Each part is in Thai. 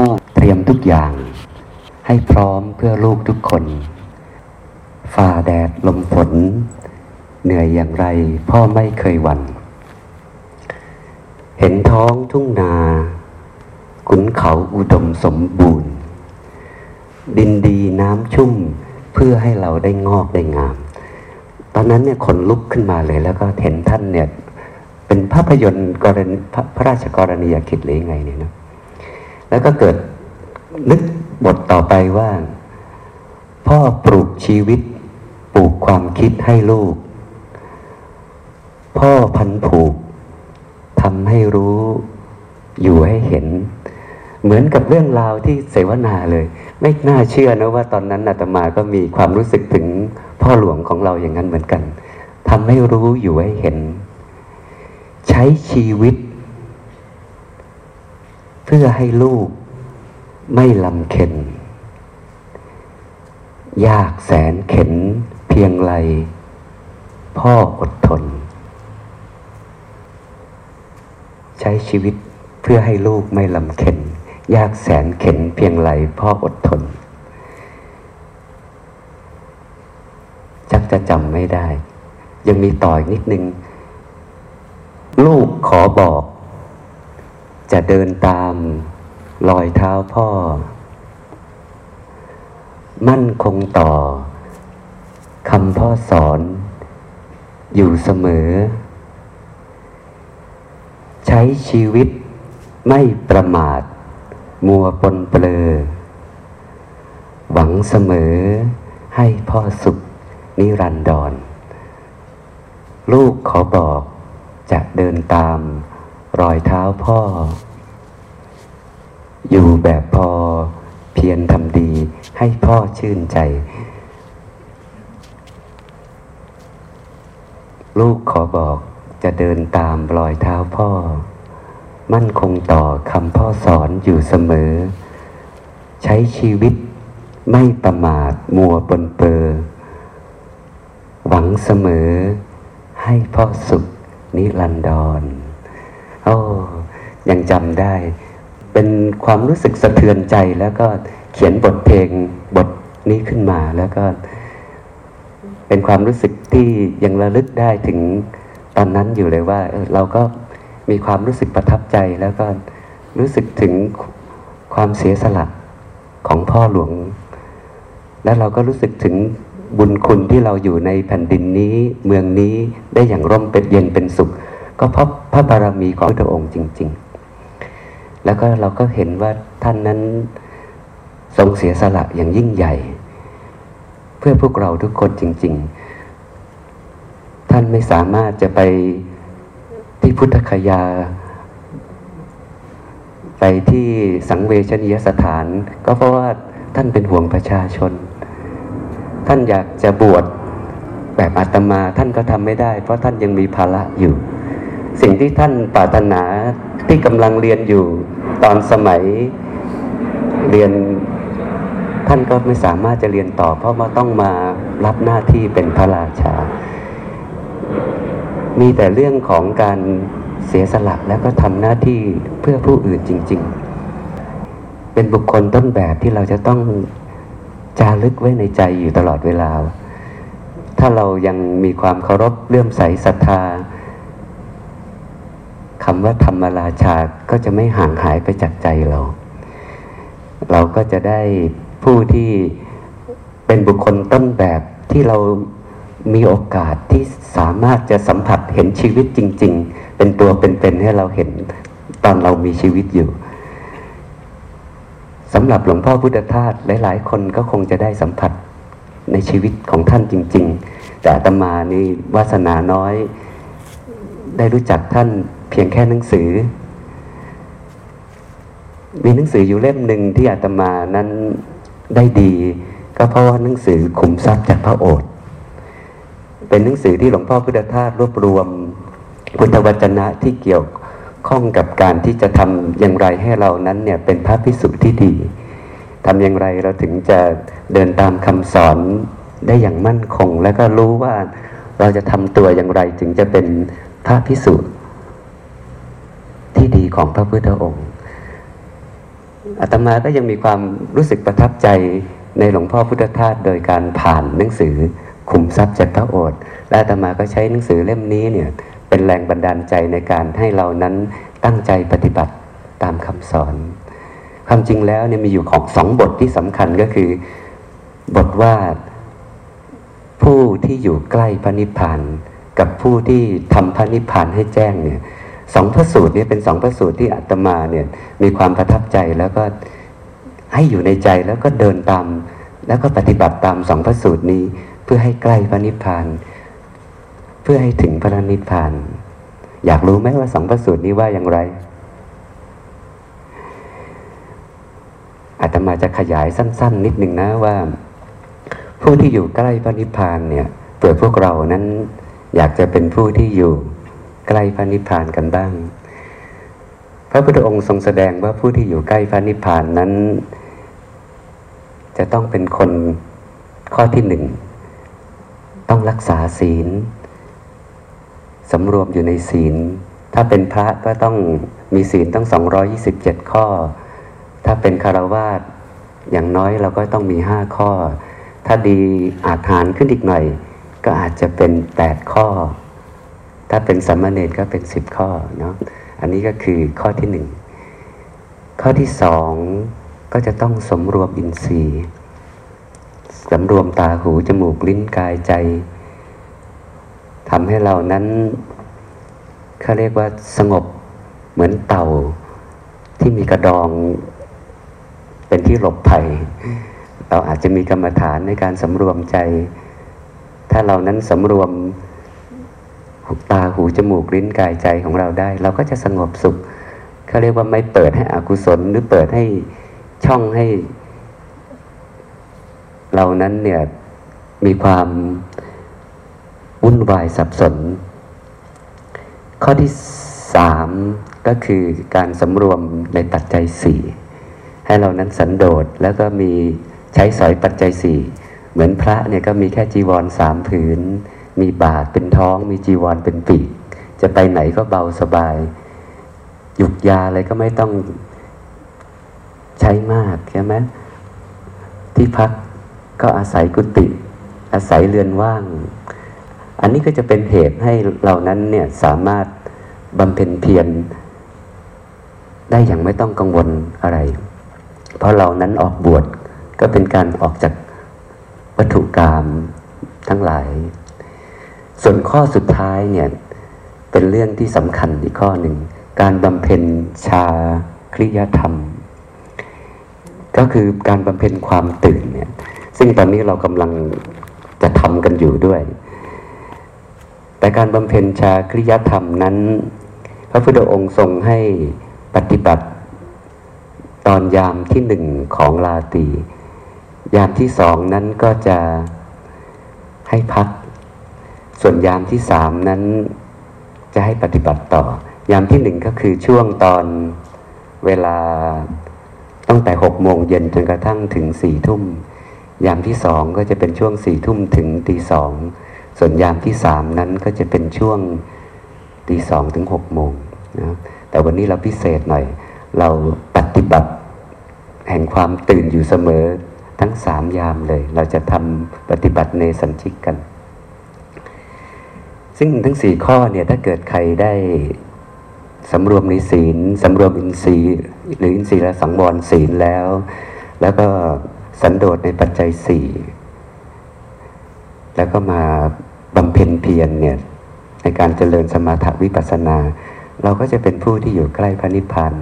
พ่อเตรียมทุกอย่าง ให้พร้อมเพื่อลูกทุกคน ฝ่าแดดลมฝน เหนื่อยอย่างไรพ่อไม่เคยหวัน่น เห็นท้องทุ่งนาขุนเขาอุดมสมบูรณ์ ดินดีน้ำชุ่มเพื่อให้เราได้งอกได้งาม ตอนนั้นเนี่ยขนลุกขึ้นมาเลยแล้วก็เห็นท่านเนี่ยเป็นภาพยนตร์กรณีพระราชกรณียกิจหรือยังไงเนี่ยนะ แล้วก็เกิดนึกบทต่อไปว่า พ่อปลูกชีวิต ปลูกความคิดให้ลูก พ่อพันผูกทำให้รู้ อยู่ให้เห็น เหมือนกับเรื่องราวที่เสวนาเลย ไม่น่าเชื่อนะว่าตอนนั้นอาตมาก็มีความรู้สึกถึงพ่อหลวงของเราอย่างนั้นเหมือนกันทำให้รู้อยู่ให้เห็น ใช้ชีวิต เพื่อให้ลูกไม่ลำเค็น ยากแสนเข็นเพียงไร พ่ออดทน ใช้ชีวิตเพื่อให้ลูกไม่ลำเค็น ยากแสนเข็นเพียงไร พ่ออดทนชักจะจำไม่ได้ ยังมีต่ออีกนิดนึง ลูกขอบอก จะเดินตามรอยเท้าพ่อ มั่นคงต่อคำพ่อสอน อยู่เสมอ ใช้ชีวิตไม่ประมาท มัวปนเปลอหวังเสมอให้พ่อสุขนิรันดร ลูกขอบอกจะเดินตาม รอยเท้าพ่อ อยู่แบบพอเพียรทำดีให้พ่อชื่นใจ ลูกขอบอกจะเดินตามรอยเท้าพ่อ มั่นคงต่อคำพ่อสอนอยู่เสมอ ใช้ชีวิตไม่ประมาทมัวปนเปอหวังเสมอให้พ่อสุขนิรันดร อ้ยังจำได้ เป็นความรู้สึกสะเทือนใจแล้วก็เขียนบทเพลงบทนี้ขึ้นมาแล้วก็ เป็นความรู้สึกที่ยังระลึกได้ถึงตอนนั้นอยู่เลยว่าเเราก็มีความรู้สึกประทับใจแล้วก็รู้สึกถึงความเสียสละของพ่อหลวง และเราก็รู้สึกถึงบุญคุณที่เราอยู่ในแผ่นดินนี้เมืองนี้ได้อย่างร่มเป็นเย็นเป็นสุข ก็เพราะพระบารมีของพระองค์จริง ๆ แล้วก็เราก็เห็นว่าท่านนั้นทรงเสียสละอย่างยิ่งใหญ่ เพื่อพวกเราทุกคนจริง ๆ ท่านไม่สามารถจะไปที่พุทธคยา ไปที่สังเวชนียสถาน ก็เพราะว่าท่านเป็นห่วงประชาชน ท่านอยากจะบวชแบบอาตมาท่านก็ทำไม่ได้ เพราะท่านยังมีภาระอยู่ สิ่งที่ท่านปรารถนาที่กำลังเรียนอยู่ตอนสมัยเรียนท่านก็ไม่สามารถจะเรียนต่อ เพราะว่าต้องมารับหน้าที่เป็นพระราชา มีแต่เรื่องของการเสียสละแล้วก็ทำหน้าที่เพื่อผู้อื่นจริง ๆ เป็นบุคคลต้นแบบที่เราจะต้องจารึกไว้ในใจอยู่ตลอดเวลา ถ้าเรายังมีความเคารพเลื่อมใสศรัทธา คำว่าธรรมราชาก็จะไม่ห่างหายไปจากใจเรา เราก็จะได้ผู้ที่เป็นบุคคลต้นแบบที่เรามีโอกาสที่สามารถจะสัมผัสเห็นชีวิตจริง ๆ เป็นตัวเป็นๆให้เราเห็นตอนเรามีชีวิตอยู่สำหรับหลวงพ่อพุทธทาสหลาย ๆ คนก็คงจะได้สัมผัสในชีวิตของท่านจริง ๆ แต่อาตมานี่วาสนาน้อย ได้รู้จักท่าน เพียงแค่หนังสือ มีหนังสืออยู่เล่มหนึ่งที่อาตมานั้นได้ดี ก็เพราะว่าหนังสือขุมทรัพย์จากพระโอษฐ์เป็นหนังสือที่หลวงพ่อพุทธทาสรวบรวมพุทธวจนะที่เกี่ยวข้องกับการที่จะทำอย่างไรให้เรานั้นเนี่ยเป็นพระพิสุที่ดีทำอย่างไรเราถึงจะเดินตามคำสอนได้อย่างมั่นคง และก็รู้ว่าเราจะทำตัวอย่างไรถึงจะเป็นพระพิสุ ที่ดีของพระพุทธองค์อาตมาก็ยังมีความรู้สึกประทับใจในหลวงพ่อพุทธทาสโดยการผ่านหนังสือขุมทรัพย์จากพระโอษฐ์และอาตมาก็ใช้หนังสือเล่มนี้เนี่ยเป็นแรงบันดาลใจในการให้เรานั้นตั้งใจปฏิบัติตามคำสอน ความจริงแล้วเนี่ยมีอยู่ของสองบทที่สำคัญก็คือ บทว่าผู้ที่อยู่ใกล้พระนิพพานกับผู้ที่ทำพระนิพพานให้แจ้งเนี่ย สองพระสูตรนี้เป็นสองพระสูตรที่อาตมาเนี่ยมีความประทับใจแล้วก็ให้อยู่ในใจแล้วก็เดินตาม แล้วก็ปฏิบัติตามสองพระสูตรนี้ เพื่อให้ใกล้พระนิพพาน เพื่อให้ถึงพระนิพพาน อยากรู้ไหมว่าสองพระสูตรนี้ว่าอย่างไรอาตมาจะขยายสั้น ๆ นิดหนึ่งนะว่า ผู้ที่อยู่ใกล้พระนิพพานเนี่ยเผื่อพวกเรานั้นอยากจะเป็นผู้ที่อยู่ ใกล้พระนิพพานกันบ้าง พระพุทธองค์ทรงแสดงว่าผู้ที่อยู่ใกล้พระนิพพานนั้น จะต้องเป็นคนข้อที่หนึ่ง ต้องรักษาศีลสำรวมอยู่ในศีล ถ้าเป็นพระก็ต้องมีศีลต้อง 227 ข้อ ถ้าเป็นคารวาสอย่างน้อยเราก็ต้องมีห้าข้อ ถ้าดีอาจหารขึ้นอีกหน่อย ก็อาจจะเป็นแปดข้อ ถ้าเป็นสัมมาเนรก็เป็นสิบข้อเนาะอันนี้ก็คือข้อที่หนึ่งข้อที่สองก็จะต้องสมรวมอินทรีย์สำรวมตาหูจมูกลิ้นกายใจทำให้เรานั้นเขาเรียกว่าสงบเหมือนเต่าที่มีกระดองเป็นที่หลบภัย เราอาจจะมีกรรมฐานในการสำรวมใจ ถ้าเรานั้นสำรวม ตาหูจมูกลิ้นกายใจของเราได้ เราก็จะสงบสุขเขาเรียกว่าไม่เปิดให้อกุศลหรือเปิดให้ช่องให้ เรานั้นเนี่ยมีความวุ่นวายสับสน ข้อที่สามก็คือการสำรวมในปัจจัยสี่ให้เรานั้นสันโดษแล้วก็มีใช้สอยปัจจัยสี่เหมือนพระเนี่ยก็มีแค่จีวรสามผืน มีบาทเป็นท้อง มีจีวรเป็นปีก จะไปไหนก็เบาสบาย หยุกยาอะไรก็ไม่ต้องใช้มากใช่ไหมที่พักก็อาศัยกุฏิอาศัยเรือนว่าง อันนี้ก็จะเป็นเหตุให้เรานั้นเนี่ยสามารถบำเพ็ญเพียรได้อย่างไม่ต้องกังวลอะไร เพราะเรานั้นออกบวชก็เป็นการออกจากวัตถุกรรมทั้งหลาย ส่วนข้อสุดท้ายเนี่ยเป็นเรื่องที่สำคัญอีกข้อหนึ่ง การบำเพ็ญชาคริยธรรม ก็คือการบำเพ็ญความตื่นเนี่ยซึ่งตอนนี้เรากำลังจะทำกันอยู่ด้วย แต่การบำเพ็ญชาคริยธรรมนั้น พระพุทธองค์ทรงให้ปฏิบัติตอนยามที่หนึ่งของลาตียามที่สองนั้นก็จะให้พัก ส่วนยามที่สามนั้นจะให้ปฏิบัติต่อ ยามที่หนึ่งก็คือช่วงตอนเวลาตั้งแต่หกโมงเย็นจนกระทั่งถึงสี่ทุ่ม ยามที่สองก็จะเป็นช่วงสี่ทุ่มถึงตีสอง ส่วนยามที่สามนั้นก็จะเป็นช่วงตีสองถึงหกโมงนะแต่วันนี้เราพิเศษหน่อย เราปฏิบัติแห่งความตื่นอยู่เสมอทั้งสามยามเลย เราจะทำปฏิบัติในสัญชิกกัน ซึ่งทั้งสี่ข้อเนี่ยถ้าเกิดใครได้สำรวมในศีลสำรวมอินทรีย์หรืออินทรีย์และสังวรศีลแล้ว แล้วก็สันโดษในปัจจัยสี่แล้วก็มาบำเพ็ญเพียรเนี่ยในการเจริญสมาธิวิปัสสนา เราก็จะเป็นผู้ที่อยู่ใกล้พระนิพพาน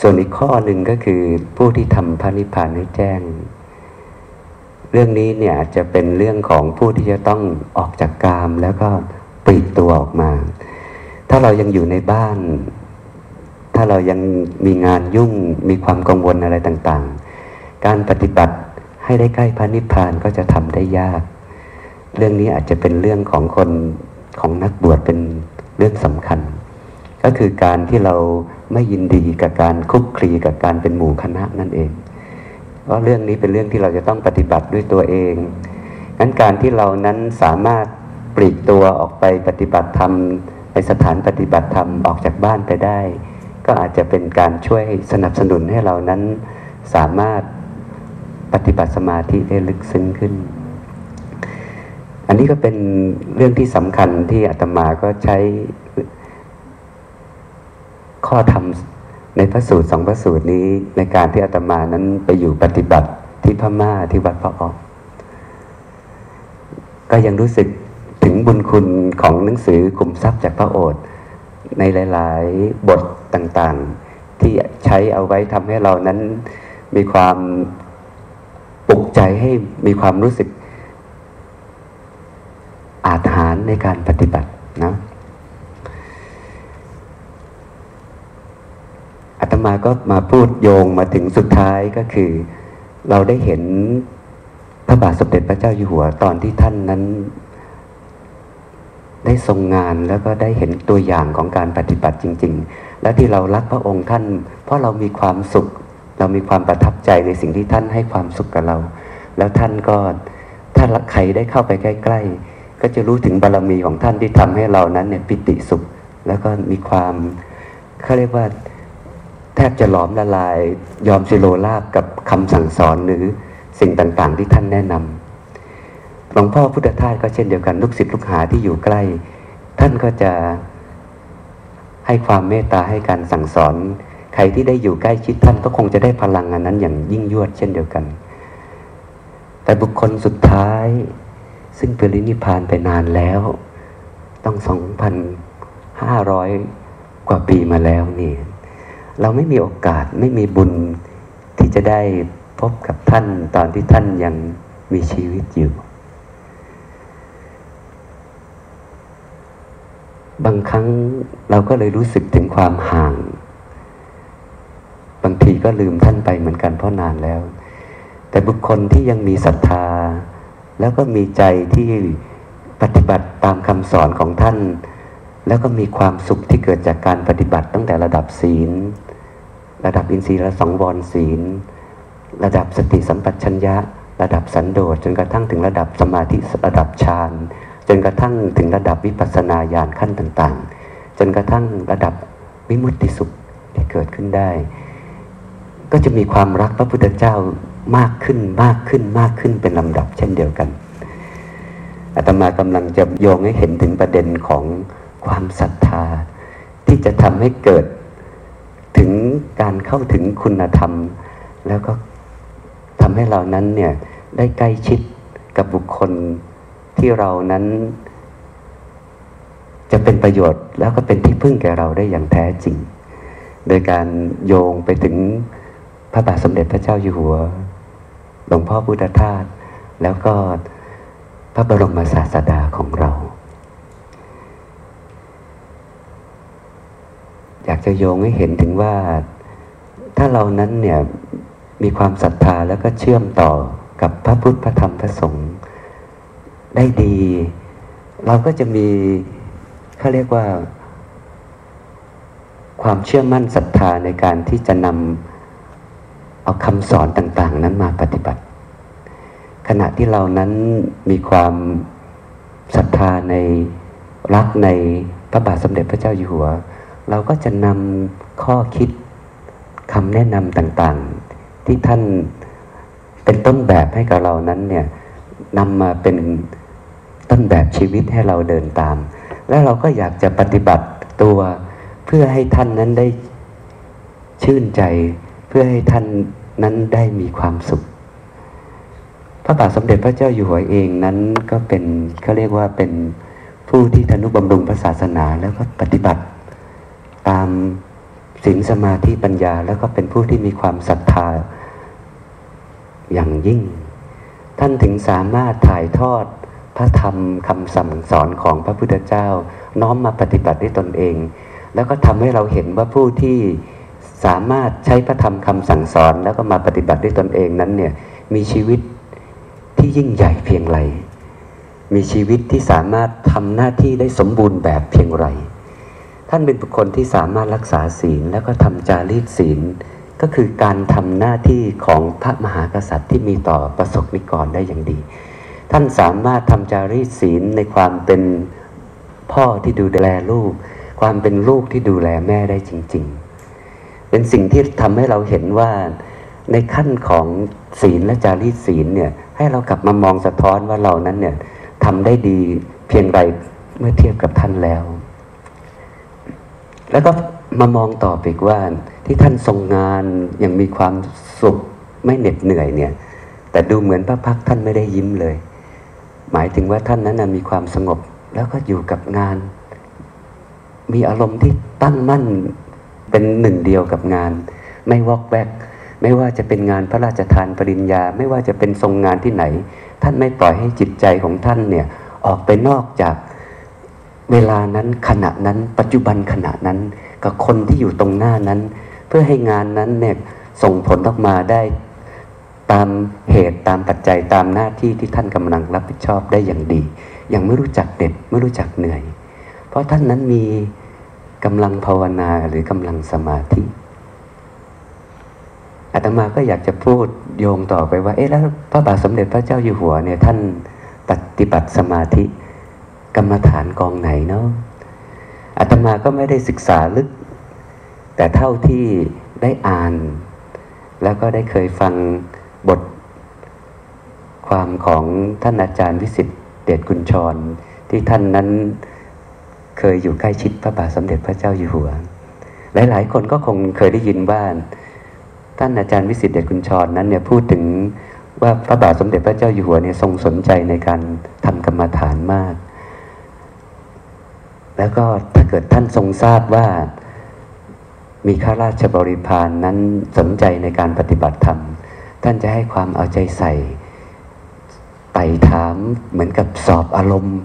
ส่วนอีกข้อหนึ่งก็คือผู้ที่ทำพระนิพพานให้แจ้ง เรื่องนี้เนี่ยจจะเป็นเรื่องของผู้ที่จะต้องออกจากกามแล้วก็ปลีกตัวออกมา ถ้าเรายังอยู่ในบ้าน ถ้าเรายังมีงานยุ่งมีความกังวลอะไรต่างๆ การปฏิบัติให้ได้ใกล้พระนิพพานก็จะทำได้ยาก เรื่องนี้อาจจะเป็นเรื่องของคนของนักบวชเป็นเรื่องสำคัญ ก็คือการที่เราไม่ยินดีกับการคุกคลีกับการเป็นหมู่คณะนั่นเอง เพราะเรื่องนี้เป็นเรื่องที่เราจะต้องปฏิบัติด้วยตัวเองงั้นการที่เรานั้นสามารถปลีกตัวออกไปปฏิบัติธรรมในสถานปฏิบัติธรรมออกจากบ้านไปได้ ก็อาจจะเป็นการช่วยสนับสนุนให้เรานั้นสามารถปฏิบัติสมาธิได้ลึกซึ้งขึ้น อันนี้ก็เป็นเรื่องที่สำคัญที่อาตมาก็ใช้ข้อธรรม ในพระสูตรสองพระสูตรนี้ในการที่อาตมานั้นไปอยู่ปฏิบัติที่พม่าที่วัดพระออกก็ยังรู้สึกถึงบุญคุณของหนังสือคุมทรัพย์จากพระโอษฐ์ในหลาย ๆ บทต่างๆ ที่ใช้เอาไว้ทำให้เรานั้นมีความปลุกใจให้มีความรู้สึกอาถรรพ์ในการปฏิบัตินะอา ตมาก็มาพูดโยงมาถึงสุดท้ายก็คือ เราได้เห็นพระบาทสมเด็จพระเจ้าอยู่หัวตอนที่ท่านนั้น ได้ทรงงานแล้วก็ได้เห็นตัวอย่างของการปฏิบัติจริง ๆ และที่เรารักพระองค์ท่าน เพราะเรามีความสุข เรามีความประทับใจในสิ่งที่ท่านให้ความสุขกับเรา แล้วท่านก็ถ้าใครได้เข้าไปใกล้ ๆ ก็จะรู้ถึงบารรมีของท่านที่ทำให้เรานั้นเนี่ยปิติสุข แล้วก็มีความเขาเรียกว่า แทบจะหลอมละลายยอมสิโลราบกับคำสั่งสอนหรือสิ่งต่างๆ ที่ท่านแนะนำหลวงพ่อพุทธทาสก็เช่นเดียวกันลูกศิษย์ลูกหาที่อยู่ใกล้ ท่านก็จะให้ความเมตตาให้การสั่งสอน ใครที่ได้อยู่ใกล้ชิดท่านก็คงจะได้พลังอันนั้นอย่างยิ่งยวดเช่นเดียวกัน แต่บุคคลสุดท้าย ซึ่งปรินิพานไปนานแล้ว ต้องสองพันห้าร้อยกว่าปีมาแล้วนี่ เราไม่มีโอกาสไม่มีบุญที่จะได้พบกับท่านตอนที่ท่านยังมีชีวิตอยู่ บางครั้งเราก็เลยรู้สึกถึงความห่าง บางทีก็ลืมท่านไปเหมือนกันเพราะนานแล้ว แต่บุคคลที่ยังมีศรัทธา แล้วก็มีใจที่ปฏิบัติตามคำสอนของท่าน แล้วก็มีความสุขที่เกิดจากการปฏิบัติตั้งแต่ระดับศีล ระดับอินทรีย์และสองวรศีล ระดับสติสัมปชัญญะ ระดับสันโดษจนกระทั่งถึงระดับสมาธิระดับฌานจนกระทั่งถึงระดับวิปัสสนาญาณขั้นต่างๆ จนกระทั่งระดับวิมุตติสุขที่เกิดขึ้นได้ ก็จะมีความรักพระพุทธเจ้ามากขึ้นมากขึ้นมากขึ้นเป็นลำดับเช่นเดียวกันอาตมากำลังจะโยงให้เห็นถึงประเด็นของ ความศรัทธา ที่จะทำให้เกิดถึงการเข้าถึงคุณธรรม แล้วก็ทำให้เรานั้นเนี่ยได้ใกล้ชิดกับบุคคลที่เรานั้น จะเป็นประโยชน์แล้วก็เป็นที่พึ่งแก่เราได้อย่างแท้จริง โดยการโยงไปถึงพระบาทสมเด็จพระเจ้าอยู่หัว หลวงพ่อพุทธทาสแล้วก็พระบรมศาสดาของเรา อยากจะโยงให้เห็นถึงว่า ถ้าเรานั้นเนี่ยมีความศรัทธาแล้วก็เชื่อมต่อกับพระพุทธพระธรรมพระสงฆ์ได้ดี เราก็จะมีเขาเรียกว่า ความเชื่อมั่นศรัทธาในการที่จะนำเอาคำสอนต่าง ๆ นั้นมาปฏิบัติ ขณะที่เรานั้นมีความศรัทธาในรักในพระบาทสมเด็จพระเจ้าอยู่หัว เราก็จะนำข้อคิดคำแนะนำต่างๆ ที่ท่านเป็นต้นแบบให้กับเรานั้นเนี่ยนำมาเป็นต้นแบบชีวิตให้เราเดินตาม แล้วเราก็อยากจะปฏิบัติตัวเพื่อให้ท่านนั้นได้ชื่นใจ เพื่อให้ท่านนั้นได้มีความสุข พระบาทสมเด็จพระเจ้าอยู่หัวเองนั้นก็เป็นเขาเรียกว่าเป็นผู้ที่ทนุบำรุงพระศาสนาแล้วก็ปฏิบัติ ตามศีลสมาธิปัญญา แล้วก็เป็นผู้ที่มีความศรัทธาอย่างยิ่ง ท่านถึงสามารถถ่ายทอดพระธรรมคำสั่งสอนของพระพุทธเจ้า น้อมมาปฏิบัติด้วยตนเอง แล้วก็ทำให้เราเห็นว่าผู้ที่สามารถใช้พระธรรมคำสั่งสอน แล้วก็มาปฏิบัติด้วยตนเองนั้นเนี่ยมีชีวิตที่ยิ่งใหญ่เพียงไร มีชีวิตที่สามารถทำหน้าที่ได้สมบูรณ์แบบเพียงไร ท่านเป็นบุคคลที่สามารถรักษาศีลแล้วก็ทำจารีตศีล ก็คือการทำหน้าที่ของพระมหากษัตริย์ที่มีต่อประสบนิกรได้อย่างดี ท่านสามารถทำจารีตศีลในความเป็นพ่อที่ดูแลลูก ความเป็นลูกที่ดูแลแม่ได้จริง ๆ เป็นสิ่งที่ทำให้เราเห็นว่าในขั้นของศีลและจารีตศีลเนี่ยให้เรากลับมามองสะท้อนว่าเรานั้นเนี่ยทำได้ดีเพียงไรเมื่อเทียบกับท่านแล้ว แล้วก็มามองต่อไปว่าที่ท่านทรงงานอย่างมีความสุขไม่เหน็ดเหนื่อยเนี่ย แต่ดูเหมือนพระพักท่านไม่ได้ยิ้มเลย หมายถึงว่าท่านนั้นนะมีความสงบ แล้วก็อยู่กับงาน มีอารมณ์ที่ตั้งมั่นเป็นหนึ่งเดียวกับงาน ไม่วอกแวกไม่ว่าจะเป็นงานพระราชทานปริญญา ไม่ว่าจะเป็นทรงงานที่ไหน ท่านไม่ปล่อยให้จิตใจของท่านเนี่ยออกไปนอกจาก เวลานั้นขณะนั้น ปัจจุบันขณะนั้น กับคนที่อยู่ตรงหน้านั้น เพื่อให้งานนั้นเนี่ยส่งผลออกมาได้ตามเหตุตามปัจจัยตามหน้าที่ที่ท่านกำลังรับผิดชอบได้อย่างดีย่างไม่รู้จักเด็ดไม่รู้จักเหนื่อย เพราะท่านนั้นมีกำลังภาวนาหรือกำลังสมาธิอาตมาก็อยากจะพูดโยงต่อไปว่า เอ๊ะแล้วพระบาทสมเด็จพระเจ้าอยู่หัวเนี่ยท่านปฏิบัติสมาธิ กรรมฐานกองไหนเนาะอาตมาก็ไม่ได้ศึกษาลึก แต่เท่าที่ได้อ่าน แล้วก็ได้เคยฟังบท ความของท่านอาจารย์วิสิทธิเดชกุญชร ที่ท่านนั้นเคยอยู่ใกล้ชิดพระบาทสมเด็จพระเจ้าอยู่หัว หลายๆ คนก็คงเคยได้ยินว่าท่านอาจารย์วิสิทธิเดชกุญชรนั้นเนี่ยพูดถึงว่าพระบาทสมเด็จพระเจ้าอยู่หัวเนี่ยทรงสนใจในการทำกรรมฐานมาก แล้วก็ถ้าเกิดท่านทรงทราบว่ามีข้าราชบริพารนนั้นสนใจในการปฏิบัติธรรม ท่านจะให้ความเอาใจใส่ไต่ถามเหมือนกับสอบอารมณ์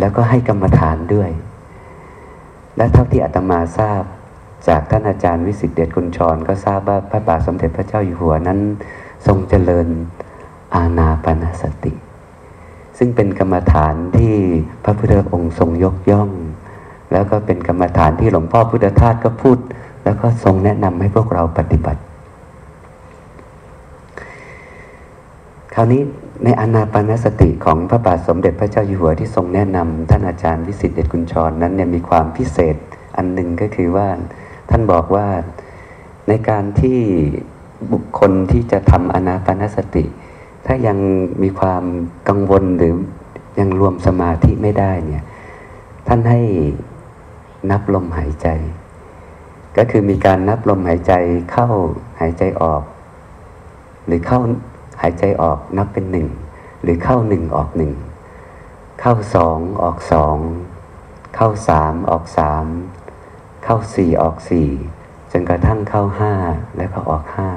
แล้วก็ให้กรรมฐานด้วย และเท่าที่อาตมาทราบ จากท่านอาจารย์วิสิทธิเดชกุญชร ก็ทราบว่าพระบาทสมเด็จพระเจ้าอยู่หัวนั้น ทรงเจริญอาณาปณสติ ซึ่งเป็นกรรมฐานที่พระพุทธองค์ทรงยกย่อง แล้วก็เป็นกรรมฐานที่หลวงพ่อพุทธทาสก็พูด แล้วก็ทรงแนะนำให้พวกเราปฏิบัติ คราวนี้ในอนาปานสติของพระบาทสมเด็จพระเจ้าอยู่หัวที่ทรงแนะนำท่านอาจารย์วิสิทธิเดชกุญชรนั้นเนี่ยมีความพิเศษอันหนึ่งก็คือว่าท่านบอกว่าในการที่บุคคลที่จะทำอนาปานสติ ถ้ายังมีความกังวลหรือยังรวมสมาธิไม่ได้เนี่ย ท่านให้นับลมหายใจ ก็คือมีการนับลมหายใจเข้าหายใจออก หรือเข้าหายใจออกนับเป็นหนึ่งหรือเข้าหนึ่งออกหนึ่งเข้าสองออกสองเข้าสามออกสามเข้าสี่ออกสี่จนกระทั่งเข้าห้าแล้วก็ออกห้า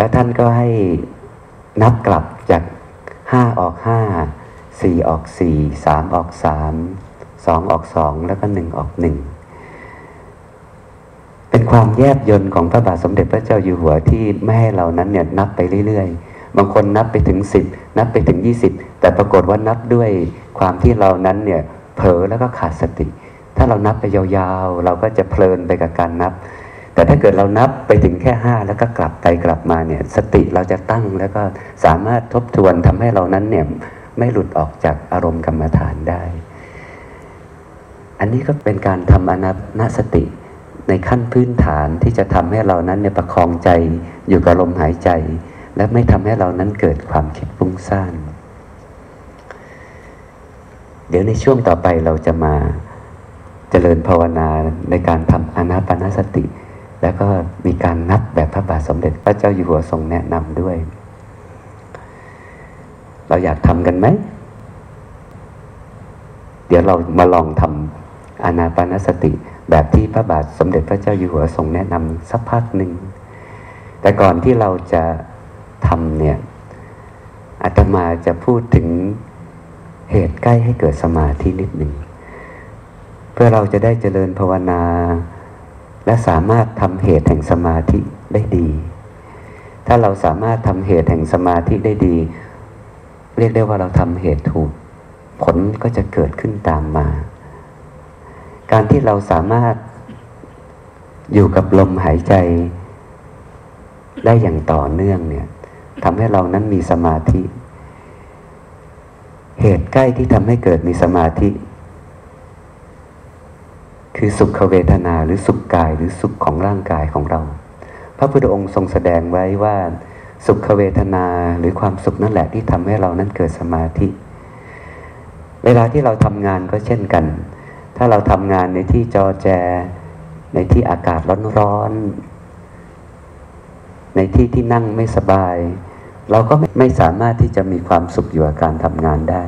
แล้วท่านก็ให้นับกลับจากห้าออกห้าสี่ออกสี่สามออกสามสองออกสองแล้วก็หนึ่งออกหนึ่งเป็นความแยบยนต์ของพระบาทสมเด็จพระเจ้าอยู่หัวที่ไม่ให้เรานั้นเนี่ยนับไปเรื่อยๆ บางคนนับไปถึงสิบนับไปถึงยี่สิบแต่ปรากฏว่านับด้วยความที่เรานั้นเนี่ยเผลอแล้วก็ขาดสติ ถ้าเรานับไปยาวๆ เราก็จะเพลินไปกับการนับ แต่ถ้าเกิดเรานับไปถึงแค่ห้าแล้วก็กลับไปกลับมาเนี่ยสติเราจะตั้งแล้วก็สามารถทบทวนทำให้เรานั้นเนี่ยไม่หลุดออกจากอารมณ์กรรมฐานได้ อันนี้ก็เป็นการทำอนันสติในขั้นพื้นฐานที่จะทำให้เรานั้นเนี่ยประคองใจอยู่กับลมหายใจ และไม่ทำให้เรานั้นเกิดความคิดฟุ้งซ่านเดี๋ยวในช่วงต่อไปเราจะมาเจริญภาวนาในการทำอนาปานสติ แล้วก็มีการนับแบบพระบาทสมเด็จพระเจ้าอยู่หัวทรงแนะนำด้วย เราอยากทำกันไหม เดี๋ยวเรามาลองทำอนาปานสติ แบบที่พระบาทสมเด็จพระเจ้าอยู่หัวทรงแนะนำสักพักหนึ่ง แต่ก่อนที่เราจะทำเนี่ยอาตมาจะพูดถึงเหตุใกล้ให้เกิดสมาธินิดหนึ่ง เพื่อเราจะได้เจริญภาวนา และสามารถทำเหตุแห่งสมาธิได้ดี ถ้าเราสามารถทำเหตุแห่งสมาธิได้ดี เรียกได้ว่าเราทำเหตุถูก ผลก็จะเกิดขึ้นตามมา การที่เราสามารถอยู่กับลมหายใจได้อย่างต่อเนื่องเนี่ยทำให้เรานั้นมีสมาธิ เหตุใกล้ที่ทำให้เกิดมีสมาธิ คือสุขเวทนาหรือสุขกายหรือสุขของร่างกายของเรา พระพุทธองค์ทรงแสดงไว้ว่า สุขเวทนาหรือความสุขนั่นแหละที่ทำให้เรานั้นเกิดสมาธิ เวลาที่เราทำงานก็เช่นกัน ถ้าเราทำงานในที่จอแจ ในที่อากาศร้อนๆในที่ที่นั่งไม่สบาย เราก็ไม่สามารถที่จะมีความสุขอยู่กับการทำงานได้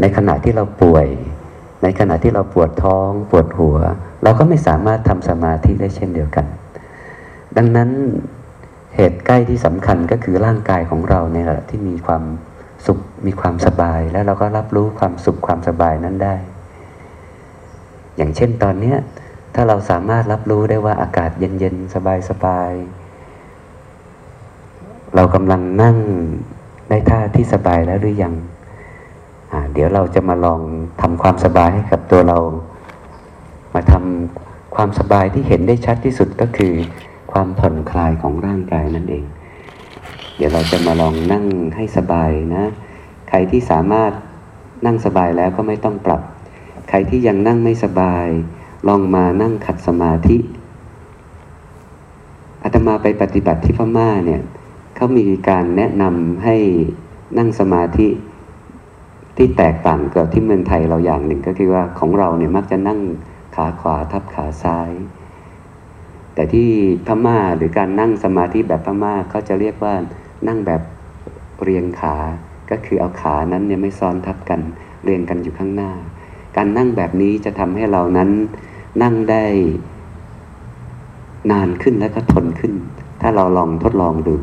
ในขณะที่เราป่วย ในขณะที่เราปวดท้องปวดหัว เราก็ไม่สามารถทำสมาธิได้เช่นเดียวกัน ดังนั้นเหตุใกล้ที่สำคัญก็คือร่างกายของเราเนี่ยแหละที่มีความสุขมีความสบาย แล้วเราก็รับรู้ความสุขความสบายนั้นได้ อย่างเช่นตอนนี้ถ้าเราสามารถรับรู้ได้ว่าอากาศเย็นๆสบายๆเรากำลังนั่งได้ท่าที่สบายแล้วหรือยัง เดี๋ยวเราจะมาลองทำความสบายให้กับตัวเรา มาทำความสบายที่เห็นได้ชัดที่สุดก็คือ ความผ่อนคลายของร่างกายนั่นเอง เดี๋ยวเราจะมาลองนั่งให้สบายนะ ใครที่สามารถนั่งสบายแล้วก็ไม่ต้องปรับ ใครที่ยังนั่งไม่สบาย ลองมานั่งขัดสมาธิอาตมาไปปฏิบัติที่พม่าเนี่ยเขามีการแนะนำให้นั่งสมาธิ ที่แตกต่างกับที่เมืองไทยเราอย่างหนึ่งก็คือว่าของเราเนี่ยมักจะนั่งขาขวาทับขาซ้าย แต่ที่พม่าหรือการนั่งสมาธิแบบพม่าเขาจะเรียกว่านั่งแบบเรียงขา ก็คือเอาขานั้นเนี่ยไม่ซ้อนทับกันเรียงกันอยู่ข้างหน้า การนั่งแบบนี้จะทำให้เรานั้นนั่งได้นานขึ้นแล้วก็ทนขึ้น ถ้าเราลองทดลองดู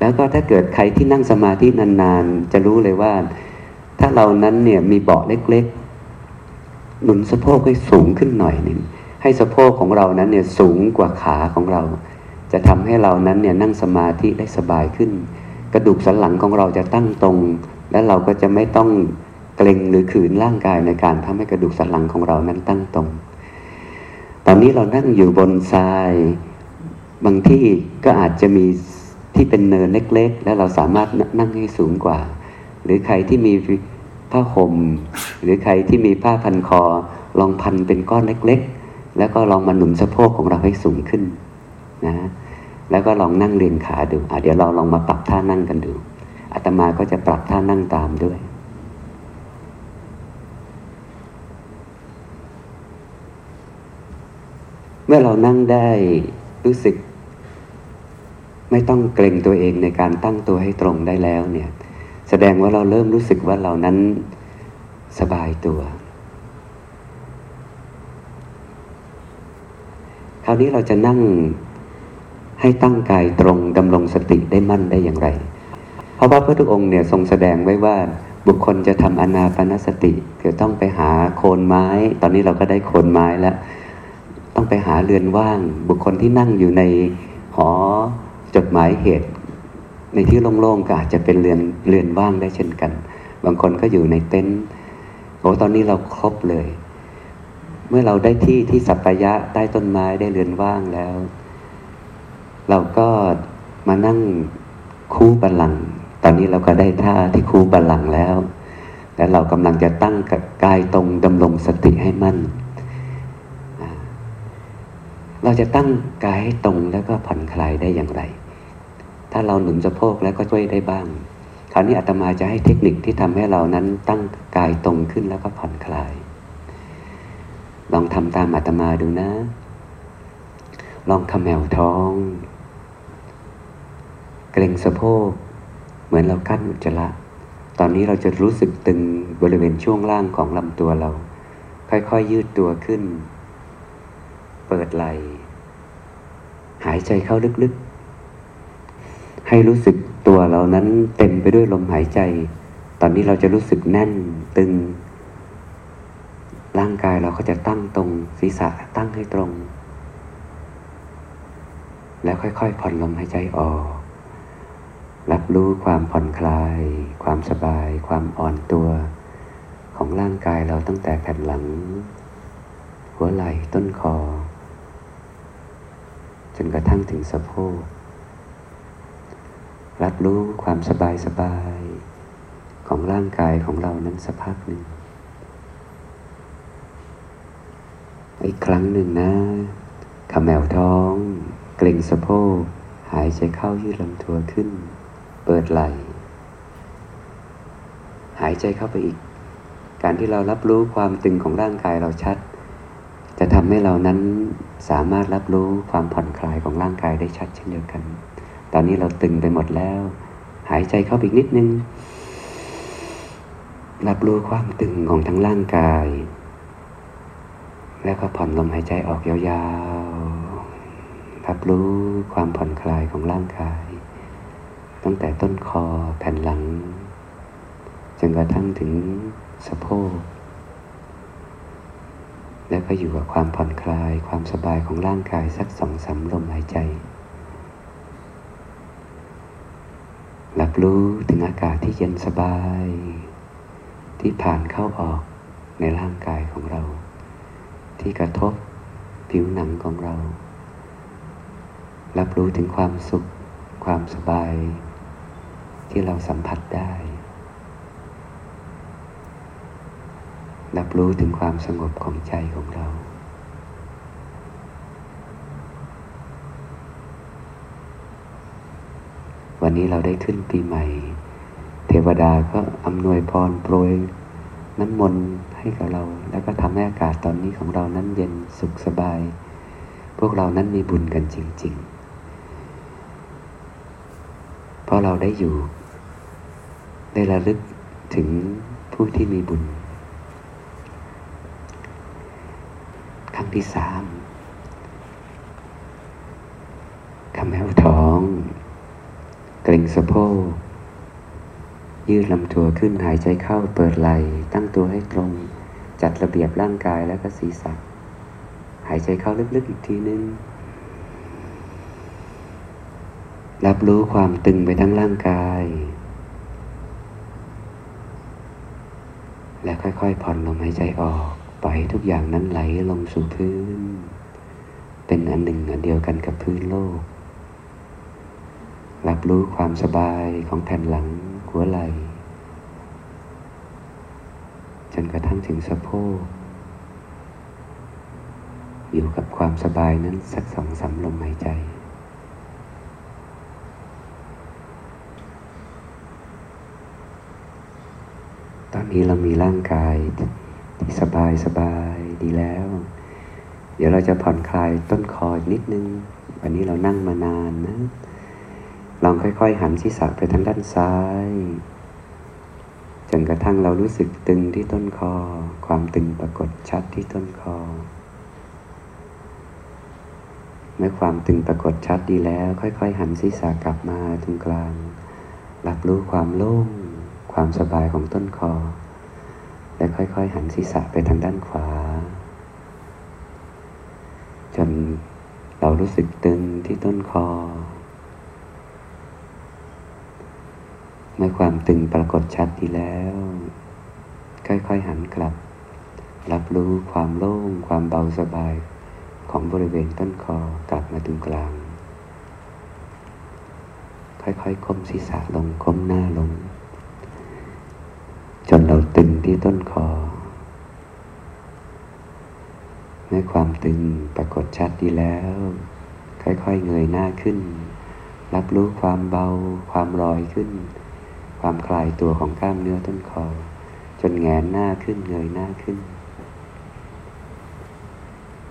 แล้วก็ถ้าเกิดใครที่นั่งสมาธินานๆ จะรู้เลยว่า ถ้าเรานั้นเนี่ยมีเบาะเล็กๆ หนุนสะโพกให้สูงขึ้นหน่อยหนึ่งให้สะโพกของเรานั้นเนี่ยสูงกว่าขาของเรา จะทำให้เรานั้นเนี่ยนั่งสมาธิได้สบายขึ้น กระดูกสันหลังของเราจะตั้งตรง และเราก็จะไม่ต้องเกร็งหรือขืนร่างกายในการทำให้กระดูกสันหลังของเรานั้นตั้งตรง ตอนนี้เรานั่งอยู่บนทราย บางที่ก็อาจจะมีที่เป็นเนินเล็ก ๆ แล้วเราสามารถนั่งให้สูงกว่า หรือใครที่มี ผ้าห่ม หรือใครที่มีผ้าพันคอ ลองพันเป็นก้อนเล็ก ๆ แล้วก็ลองมาหนุนสะโพกของเราให้สูงขึ้นนะแล้วก็ลองนั่งเรียนขาดูอะเดี๋ยวเราลองมาปรับท่านั่งกันดูอาตมาก็จะปรับท่านั่งตามด้วยเมื่อเรานั่งได้รู้สึก ไม่ต้องเกรงตัวเองในการตั้งตัวให้ตรงได้แล้วเนี่ย แสดงว่าเราเริ่มรู้สึกว่าเรานั้นสบายตัว คราวนี้เราจะนั่งให้ตั้งกายตรงดำรงสติได้มั่นได้อย่างไร เพราะว่าพระพุทธองค์เนี่ยทรงแสดงไว้ว่าบุคคลจะทำอนาปนสติคือต้องไปหาโคนไม้ ตอนนี้เราก็ได้โคนไม้แล้ว ต้องไปหาเรือนว่าง บุคคลที่นั่งอยู่ในหอจดหมายเหตุ ในที่โล่งๆก็อาจจะเป็นเรือนเรือนว่างได้เช่นกัน บางคนก็อยู่ในเต็นท์โอ้ตอนนี้เราครบเลย เมื่อเราได้ที่ที่สัปยะใต้ต้นไม้ได้เรือนว่างแล้ว เราก็มานั่งคู่บัลลังตอนนี้เราก็ได้ท่าที่คู่บัลลังแล้ว และเรากำลังจะตั้งกายตรงดำรงสติให้มั่นเราจะตั้งกายให้ตรงแล้วก็ผ่อนคลายได้อย่างไร ถ้าเราหนุนสะโพกแล้วก็ช่วยได้บ้าง คราวนี้อาตมาจะให้เทคนิคที่ทำให้เรานั้นตั้งกายตรงขึ้นแล้วก็ผ่อนคลาย ลองทำตามอาตมาดูนะ ลองขมแมวท้อง เกรงสะโพก เหมือนเรากั้นอุจจาระ ตอนนี้เราจะรู้สึกตึงบริเวณช่วงล่างของลำตัวเรา ค่อยๆยยืดตัวขึ้น เปิดไหลหายใจเข้าลึกๆ ให้รู้สึกตัวเรานั้นเต็มไปด้วยลมหายใจ ตอนนี้เราจะรู้สึกแน่นตึง ร่างกายเราก็จะตั้งตรงศีรษะตั้งให้ตรง แล้วค่อยๆผ่อนลมหายใจออก รับรู้ความผ่อนคลาย ความสบาย ความอ่อนตัว ของร่างกายเราตั้งแต่แผ่นหลัง หัวไหล่ต้นคอ จนกระทั่งถึงสะโพก รับรู้ความสบายสบายของร่างกายของเรานั้นสักพักหนึ่งอีกครั้งหนึ่งนะขมแมวท้อง เกร็งสะโพกหายใจเข้ายืดลำตัวขึ้น เปิดไหล่หายใจเข้าไปอีก การที่เรารับรู้ความตึงของร่างกายเราชัด จะทำให้เรานั้นสามารถรับรู้ความผ่อนคลายของร่างกายได้ชัดเช่นเดียวกัน ตอนนี้เราตึงไปหมดแล้ว หายใจเข้าอีกนิดนึง รับรู้ความตึงของทั้งร่างกาย แล้วก็ผ่อนลมหายใจออกยาวๆ รับรู้ความผ่อนคลายของร่างกาย ตั้งแต่ต้นคอแผ่นหลังจนกระทั่งถึงสะโพก แล้วก็อยู่กับความผ่อนคลายความสบายของร่างกายสักสองสามลมหายใจ รับรู้ถึงอากาศที่เย็นสบาย ที่ผ่านเข้าออกในร่างกายของเรา ที่กระทบผิวหนังของเรา รับรู้ถึงความสุข ความสบาย ที่เราสัมผัสได้ รับรู้ถึงความสงบของใจของเรา วันนี้เราได้ขึ้นปีใหม่ เทวดาก็อำนวยพรโปรยน้ำมนต์ให้กับเรา แล้วก็ทำให้อากาศตอนนี้ของเรานั้นเย็นสุขสบาย พวกเรานั้นมีบุญกันจริง ๆ เพราะเราได้อยู่ ได้ระลึกถึงผู้ที่มีบุญ ครั้งที่สามคำแมวท้อง เกร็งสะโพกยืดลำตัวขึ้นหายใจเข้าเปิดไหล่ตั้งตัวให้ตรง จัดระเบียบร่างกายแล้วก็ศีรษะ หายใจเข้าลึกๆอีกทีนึง รับรู้ความตึงไปทั้งร่างกาย และค่อยๆผ่อนลมหายใจออก ปล่อยให้ทุกอย่างนั้นไหลลงสู่พื้น เป็นอันหนึ่งอันเดียวกันกับพื้นโลก รับรู้ความสบายของแผ่นหลังหัวไหล่จนกระทั่งถึงสะโพก อยู่กับความสบายนั้นสักสองสามลมหายใจตอนนี้เรามีร่างกายที่สบายสบายดีแล้ว เดี๋ยวเราจะผ่อนคลายต้นคออีกนิดนึง วันนี้เรานั่งมานานนะ ลองค่อยๆ หันศีรษะไปทางด้านซ้าย จนกระทั่งเรารู้สึกตึงที่ต้นคอ ความตึงปรากฏชัดที่ต้นคอ เมื่อความตึงปรากฏชัดดีแล้ว ค่อยๆ หันศีรษะกลับมาตรงกลาง รับรู้ความโล่ง ความสบายของต้นคอ และค่อยๆ หันศีรษะไปทางด้านขวา จนเรารู้สึกตึงที่ต้นคอ มื่อความตึงปรากฏชัดดีแล้ว ค่อย ๆ หันกลับ รับรู้ความโล่ง ความเบาสบาย ของบริเวณต้นคอกลับมาตรงกลาง ค่อยๆก้มศีรษะลงก้มหน้าลง จนเราตึงที่ต้นคอเมื่อความตึงปรากฏชัดดีแล้ว ค่อยๆเงยหน้าขึ้น รับรู้ความเบาความลอยขึ้น ความคลายตัวของกล้ามเนื้อต้นคอ จนแงนหน้าขึ้นเงยหน้าขึ้น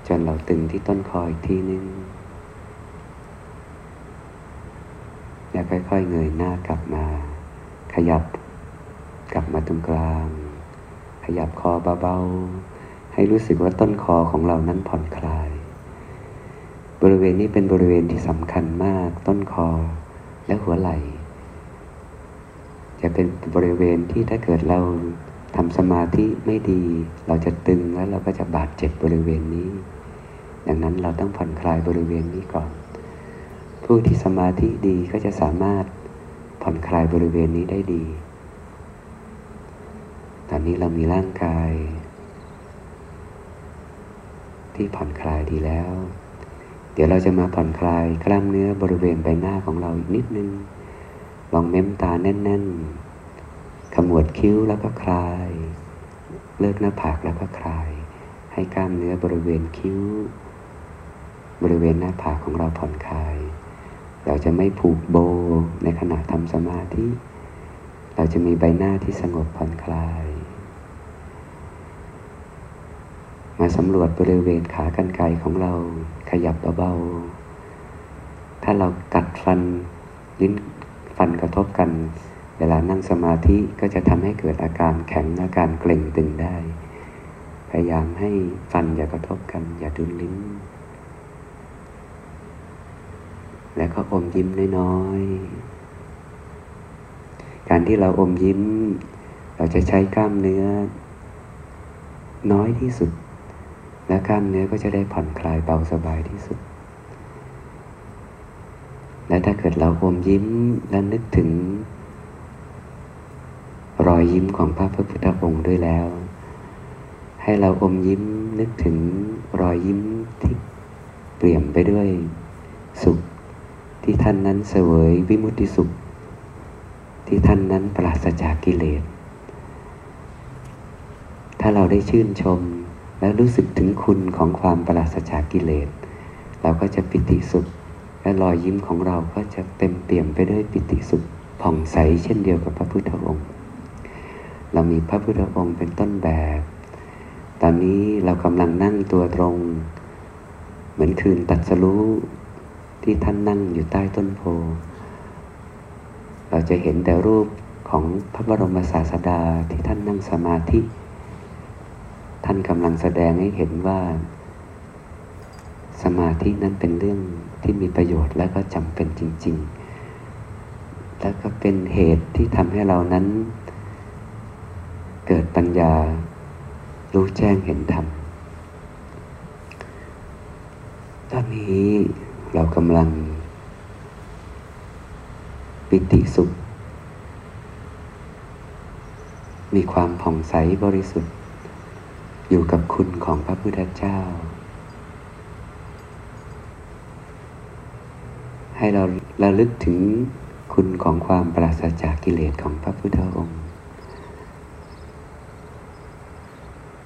จนเราตึงที่ต้นคออีกทีนึงแล้วค่อยๆเงยหน้ากลับมา ขยับกลับมาตรงกลาง ขยับคอเบาๆ ให้รู้สึกว่าต้นคอของเรานั้นผ่อนคลาย บริเวณนี้เป็นบริเวณที่สำคัญมากต้นคอและหัวไหล่ จะเป็นบริเวณที่ถ้าเกิดเราทำสมาธิไม่ดี เราจะตึงแล้วเราก็จะบาดเจ็บบริเวณนี้ ดังนั้นเราต้องผ่อนคลายบริเวณนี้ก่อน ผู้ที่สมาธิดีก็จะสามารถผ่อนคลายบริเวณนี้ได้ดี ตอนนี้เรามีร่างกาย ที่ผ่อนคลายดีแล้ว เดี๋ยวเราจะมาผ่อนคลายกล้ามเนื้อบริเวณใบหน้าของเราอีกนิดนึง ลองเม้มตาแน่น ๆ ขมวดคิ้วแล้วก็คลาย เลิกหน้าผากแล้วก็คลาย ให้กล้ามเนื้อบริเวณคิ้ว บริเวณหน้าผากของเราผ่อนคลาย เราจะไม่ผูกโบในขณะทำสมาธิ เราจะมีใบหน้าที่สงบผ่อนคลาย มาสำรวจบริเวณขากรรไกรของเราขยับเบาๆถ้าเรากัดฟันลิ้น ฟันกระทบกัน เวลานั่งสมาธิก็จะทำให้เกิดอาการแข็งอาการเกร็งตึงได้ พยายามให้ฟันอย่ากระทบกัน อย่าดุลลิ้น แล้วก็อมยิ้มน้อยๆ การที่เราอมยิ้ม เราจะใช้กล้ามเนื้อ น้อยที่สุด และกล้ามเนื้อก็จะได้ผ่อนคลายเบาสบายที่สุด และถ้าเกิดเราอมยิ้มและนึกถึง รอยยิ้มของพระพุทธองค์ด้วยแล้ว ให้เราอมยิ้มนึกถึงรอยยิ้มที่เปลี่ยนไปด้วยสุข ที่ท่านนั้นเสวยวิมุตติสุข ที่ท่านนั้นปราศจากกิเลส ถ้าเราได้ชื่นชมและรู้สึกถึงคุณของความปราศจากกิเลส เราก็จะปิติสุข และรอยยิ้มของเราก็จะเต็มเปี่ยมไปด้วยปิติสุขผ่องใสเช่นเดียวกับพระพุทธองค์ เรามีพระพุทธองค์เป็นต้นแบบ ตอนนี้เรากำลังนั่งตัวตรง เหมือนคืนตัดสรู้ที่ท่านนั่งอยู่ใต้ต้นโพ เราจะเห็นแต่รูปของพระบรมศาสดาที่ท่านนั่งสมาธิ ท่านกำลังแสดงให้เห็นว่า สมาธินั้นเป็นเรื่อง ที่มีประโยชน์และก็จำเป็นจริง ๆ และก็เป็นเหตุที่ทำให้เรานั้น เกิดปัญญารู้แจ้งเห็นธรรมตอนนี้เรากำลัง ปิติสุข มีความผ่องใสบริสุทธิ์ อยู่กับคุณของพระพุทธเจ้า ให้เราระลึกถึงคุณของความปราศจากกิเลสของพระพุทธองค์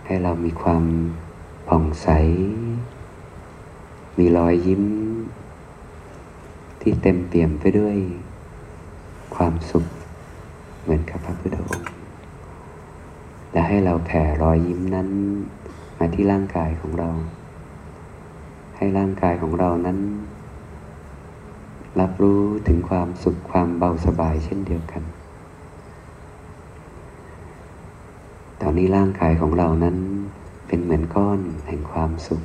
ให้เรามีความผ่องใส มีรอยยิ้ม ที่เต็มเปี่ยมไปด้วยความสุขเหมือนกับพระพุทธองค์ และให้เราแผ่รอยยิ้มนั้นมาที่ร่างกายของเรา ให้ร่างกายของเรานั้น รับรู้ถึงความสุขความเบาสบายเช่นเดียวกัน ตอนนี้ร่างกายของเรานั้นเป็นเหมือนก้อนแห่งความสุข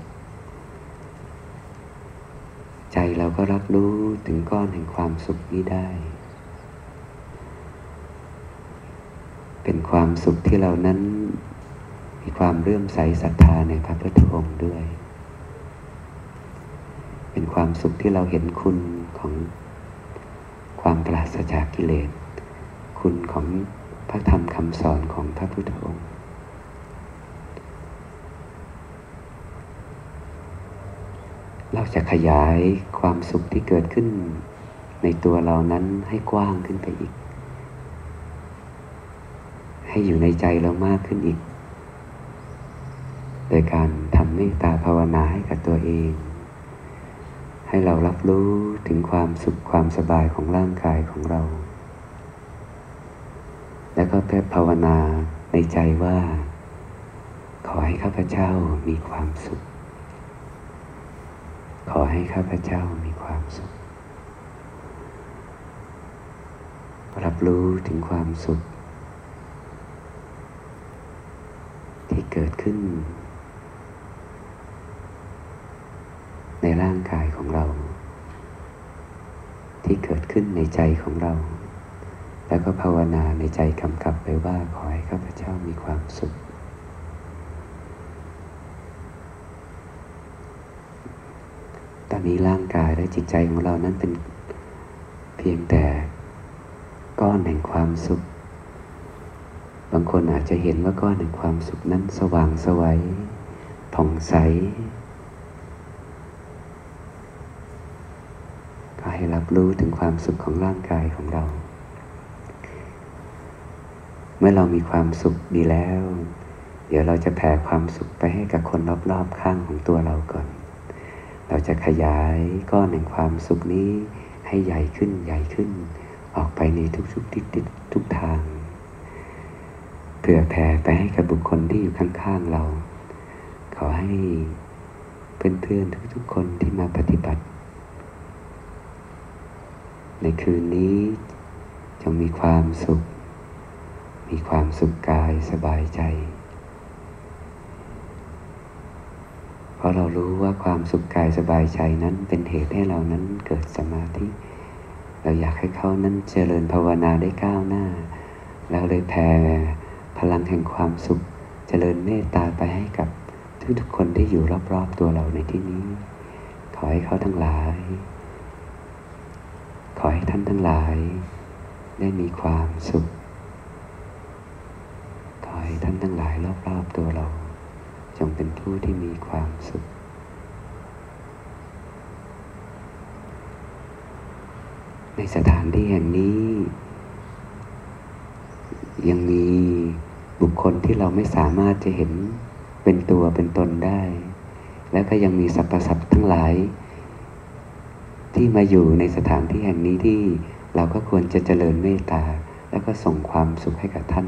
ใจเราก็รับรู้ถึงก้อนแห่งความสุขนี้ได้ เป็นความสุขที่เรานั้นมีความเรื่มใสศรัทธาในพระพุทธองค์ด้วย เป็นความสุขที่เราเห็นคุณ ของความปราศจากกิเลส คุณของพระธรรมคำสอนของพระพุทธองค์ เราจะขยายความสุขที่เกิดขึ้นในตัวเรานั้นให้กว้างขึ้นไปอีก ให้อยู่ในใจเรามากขึ้นอีก โดยการทำเมตตาภาวนาให้กับตัวเอง ให้เรารับรู้ถึงความสุขความสบายของร่างกายของเรา แล้วก็แพ่ภาวนาในใจว่า ขอให้ข้าพเจ้ามีความสุข ขอให้ข้าพเจ้ามีความสุข รับรู้ถึงความสุข ที่เกิดขึ้น ใน ร่างกายของเรา ที่เกิดขึ้นในใจของเรา แล้วก็ภาวนาในใจกำกับไปว่าขอให้ข้าพเจ้ามีความสุข ตอนนี้ร่างกายและจิตใจของเรานั้นเป็นเพียงแต่ก้อนแห่งความสุข บางคนอาจจะเห็นว่าก้อนแห่งความสุขนั้นสว่างสวัยผ่องใส ก็ให้รับ รู้ถึงความสุขของร่างกายของเรา เมื่อเรามีความสุขดีแล้ว เดี๋ยวเราจะแผ่ความสุขไปให้กับคนรอบๆข้างของตัวเราก่อน เราจะขยายก้อนแห่งความสุขนี้ให้ใหญ่ขึ้นใหญ่ขึ้น ออกไปในทุกๆทิศทุกทางเผื่อแผ่ไปให้กับบุคคลที่อยู่ข้างๆเรา ขอให้เพื่อนๆทุกๆคนที่มาปฏิบัติ ในคืนนี้ จงมีความสุข มีความสุขกายสบายใจ เพราะเรารู้ว่าความสุขกายสบายใจนั้นเป็นเหตุให้เรานั้นเกิดสมาธิ เราอยากให้เขานั้นเจริญภาวนาได้ก้าวหน้า แล้วเลยแผ่พลังแห่งความสุขเจริญเมตตาไปให้กับทุกๆคนที่อยู่รอบๆตัวเราในที่นี้ ขอให้เขาทั้งหลาย ขอให้ท่านทั้งหลาย ได้มีความสุข ขอให้ท่านทั้งหลายรอบๆตัวเรา จงเป็นผู้ที่มีความสุข ในสถานที่แห่งนี้ ยังมีบุคคลที่เราไม่สามารถจะเห็นเป็นตัวเป็นตนได้ และก็ยังมีสรรพสัตว์ทั้งหลาย ที่มาอยู่ในสถานที่แห่งนี้ที่เราก็ควรจะเจริญเมตตา แล้วก็ส่งความสุขให้กับท่าน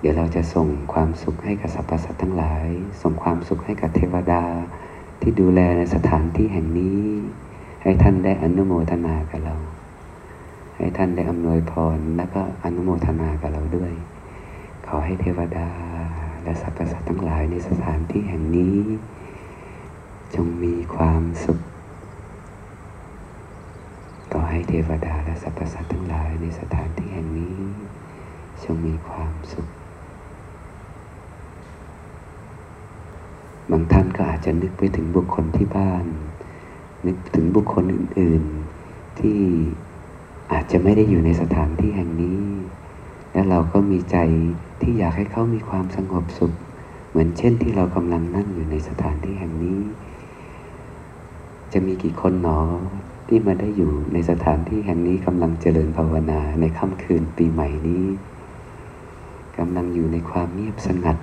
เดี๋ยวเราจะส่งความสุขให้กับสรรพสัตว์ทั้งหลาย ส่งความสุขให้กับเทวดา ที่ดูแลในสถานที่แห่งนี้ ให้ท่านได้อนุโมทนากับเรา ให้ท่านได้อำนวยพรและก็อนุโมทนากับเราด้วย ขอให้เทวดา และสรรพสัตว์ทั้งหลายในสถานที่แห่งนี้ จงมีความสุข เทวดาและสรรพสัตว์ทั้งหลายในสถานที่แห่งนี้จงมีความสุข บางท่านก็อาจจะนึกไปถึงบุคคลที่บ้าน นึกถึงบุคคลอื่น ๆ ที่อาจจะไม่ได้อยู่ในสถานที่แห่งนี้ และเราก็มีใจที่อยากให้เขามีความสงบสุข เหมือนเช่นที่เรากำลังนั่งอยู่ในสถานที่แห่งนี้ จะมีกี่คนหนอ ที่มาได้อยู่ในสถานที่แห่งนี้กำลังเจริญภาวนาในค่ำคืนปีใหม่นี้กำลังอยู่ในความเงียบสงัด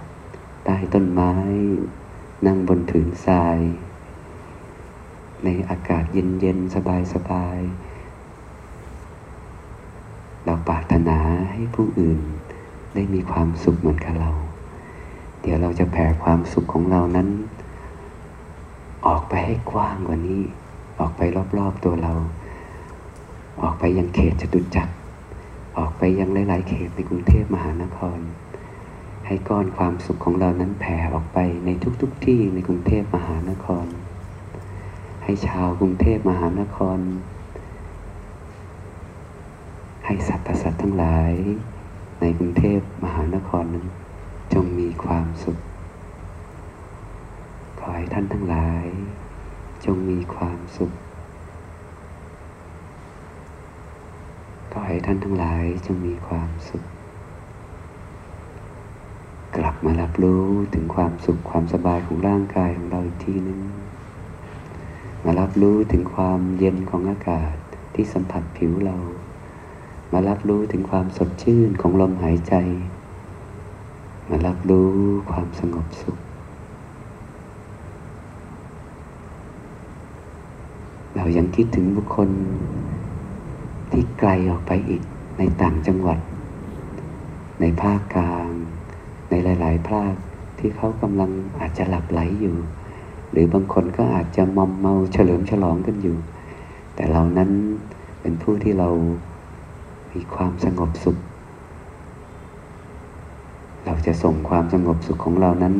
ใต้ต้นไม้ นั่งบนถืนทราย ในอากาศเย็นๆ สบายๆ เราปรารถนาให้ผู้อื่นได้มีความสุขเหมือนกับเรา เดี๋ยวเราจะแผ่ความสุขของเรานั้น ออกไปให้กว้างกว่านี้ ออกไปรอบๆตัวเรา ออกไปยังเขตจตุจักร ออกไปยังหลายๆเขตในกรุงเทพมหานคร ให้ก้อนความสุขของเรานั้นแผ่ออกไปในทุกๆทที่ในกรุงเทพมหานคร ให้ชาวกรุงเทพมหานคร ให้สรรพสัตว์ทั้งหลาย ในกรุงเทพมหานครนั้นจงมีความสุข ขอให้ท่านทั้งหลาย จงมีความสุข ขอให้ท่านทั้งหลายจงมีความสุข กลับมารับรู้ถึงความสุขความสบายของร่างกายของเราอีกทีนึง มารับรู้ถึงความเย็นของอากาศที่สัมผัสผิวเรา มารับรู้ถึงความสดชื่นของลมหายใจ มารับรู้ความสงบสุข เรายังคิดถึงบุคคลที่ไกลออกไปอีกในต่างจังหวัด ในภาคกลาง ในหลาย ๆ ภาคที่เขากำลังอาจจะหลับไหลอยู่ หรือบางคนก็อาจจะมอมเมาเฉลิมฉลองกันอยู่ แต่เรานั้นเป็นผู้ที่เรามีความสงบสุข เราจะส่งความสงบสุขของเรานั้น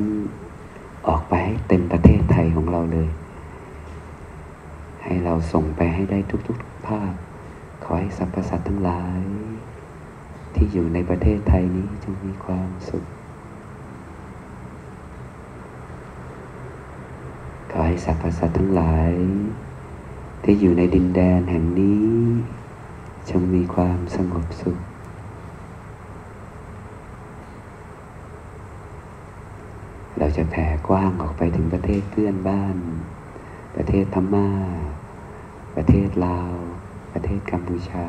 ออกไปให้เต็มประเทศไทยของเราเลย ให้เราส่งไปให้ได้ทุกๆภาคขอให้สรรพสัตว์ทั้งหลาย ที่อยู่ในประเทศไทยนี้จงมีความสุข ขอให้สรรพสัตว์ทั้งหลาย ที่อยู่ในดินแดนแห่งนี้ จงมีความสงบสุขเราจะแผ่กว้างออกไปถึงประเทศเพื่อนบ้าน ประเทศพม่า ประเทศลาว ประเทศกัมพูชา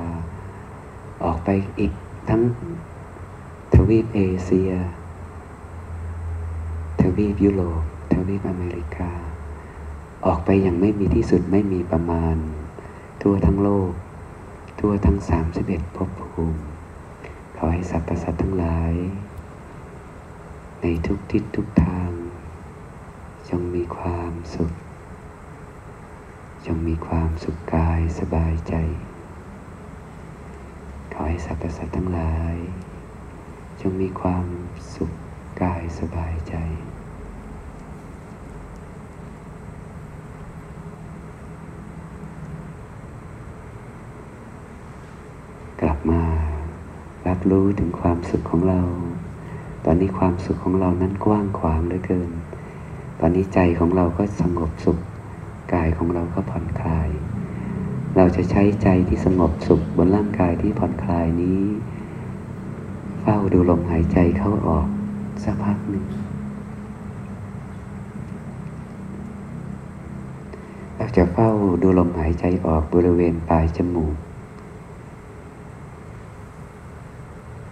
ออกไปอีกทั้งทวีปเอเชียวีปยุโรป ทวีปอเมริกา ออกไปอย่างไม่มีที่สุดไม่มีประมาณ ทั่วทั้งโลก ทั่วทั้งสามสิบเอ็ดภพภูมิ ขอให้สรรพสัตว์ทั้งหลาย ในทุกทิศทุกทาง จงมีความสุข จงมีความสุขกายสบายใจ ขอให้สรรพสัตว์ทั้งหลาย จงมีความสุขกายสบายใจ กลับมารับรู้ถึงความสุขของเรา ตอนนี้ความสุขของเรานั้นกว้างขวางเหลือเกิน ตอนนี้ใจของเราก็สงบสุข กายของเราก็ผ่อนคลาย เราจะใช้ใจที่สงบสุขบนร่างกายที่ผ่อนคลายนี้ เฝ้าดูลมหายใจเข้าออกสักพักหนึ่งเราจะเฝ้าดูลมหายใจออกบริเวณปลายจมูก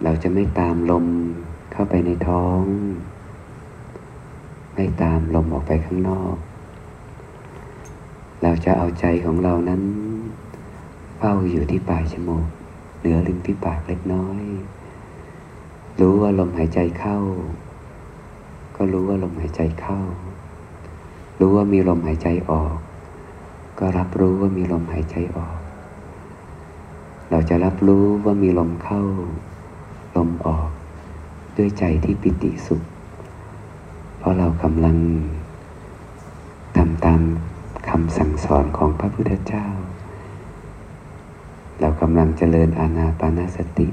เราจะไม่ตามลมเข้าไปในท้อง ไม่ตามลมออกไปข้างนอก เราจะเอาใจของเรานั้น เฝ้าอยู่ที่ปลายจมูก เหนือริมฝีปากเล็กน้อย รู้ว่าลมหายใจเข้า ก็รู้ว่าลมหายใจเข้า รู้ว่ามีลมหายใจออก ก็รับรู้ว่ามีลมหายใจออก เราจะรับรู้ว่ามีลมเข้า ลมออก ด้วยใจที่ปิติสุข เพราะเรากำลังทำตาม คำสั่งสอนของพระพุทธเจ้า เรากำลังเจริญอาณาปานสติ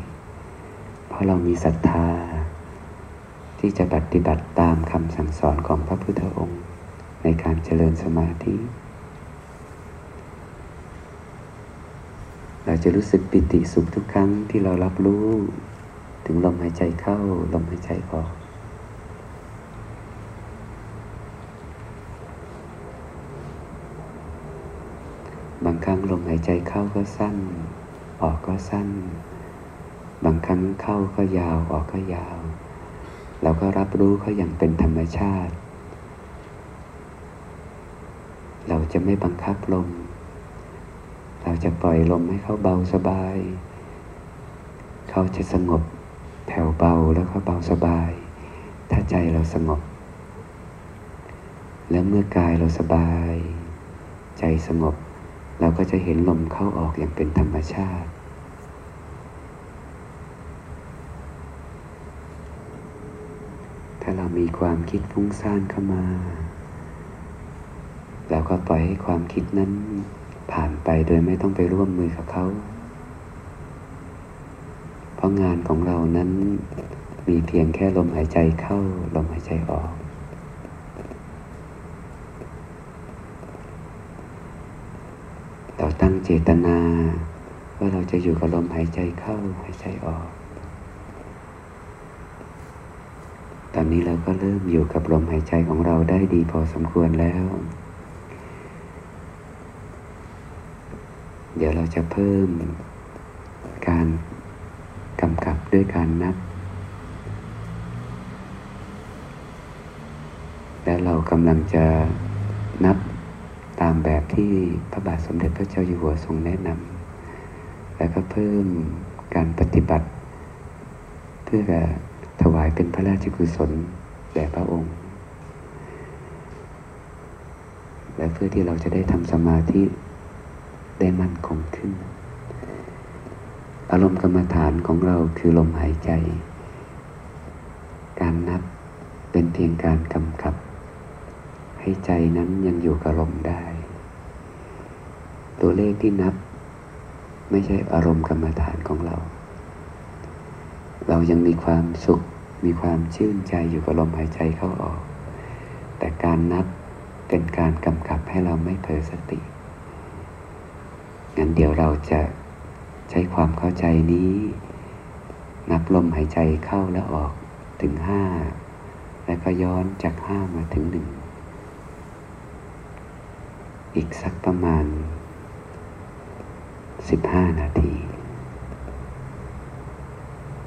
เพราะเรามีศรัทธา ที่จะปฏิบัติตามคำสั่งสอนของพระพุทธองค์ ในการเจริญสมาธิ เราจะรู้สึกปิติสุขทุกครั้งที่เรารับรู้ ถึงลมหายใจเข้าลมหายใจออกางครั้งลมหายใจเข้าก็สั้น ออกก็สั้น บางครั้งเข้าก็ยาวออกก็ยาว เราก็รับรู้เขาอย่างเป็นธรรมชาติ เราจะไม่บังคับลม เราจะปล่อยลมให้เขาเบาสบาย เขาจะสงบแผ่วเบาแล้วก็เบาสบาย ถ้าใจเราสงบ แล้วเมื่อกายเราสบาย ใจสงบ เราก็จะเห็นลมเข้าออกอย่างเป็นธรรมชาติ ถ้าเรามีความคิดฟุ้งซ่านเข้ามา เราก็ปล่อยให้ความคิดนั้นผ่านไปโดยไม่ต้องไปร่วมมือกับเขา เพราะงานของเรานั้นมีเพียงแค่ลมหายใจเข้า ลมหายใจออก เจตนา ว่าเราจะอยู่กับลมหายใจเข้าหายใจออก ตอนนี้เราก็เริ่มอยู่กับลมหายใจของเราได้ดีพอสมควรแล้ว เดี๋ยวเราจะเพิ่มการกำกับด้วยการนับ และเรากำลังจะนับ ตามแบบที่พระบาทสมเด็จพระเจ้าอยู่หัวทรงแนะนำแล้วก็เพิ่มการปฏิบัติ เพื่อถวายเป็นพระราชกุศลแด่พระองค์ และเพื่อที่เราจะได้ทำสมาธิได้มั่นคงขึ้น อารมณ์กรรมฐานของเราคือลมหายใจ การนับเป็นเพียงการกำกับ ให้ใจนั้นยังอยู่กับลมได้ ตัวเลขที่นับ ไม่ใช่อารมณ์กรรมฐานของเรา เรายังมีความสุข มีความชื่นใจอยู่กับลมหายใจเข้าออก แต่การนับเป็นการกำกับให้เราไม่เผลอสติงั้นเดี๋ยวเราจะใช้ความเข้าใจนี้ นับลมหายใจเข้าและออกถึงห้าแล้วก็ย้อนจากห้ามาถึงหนึ่ง อีกสักประมาณสิบห้านาที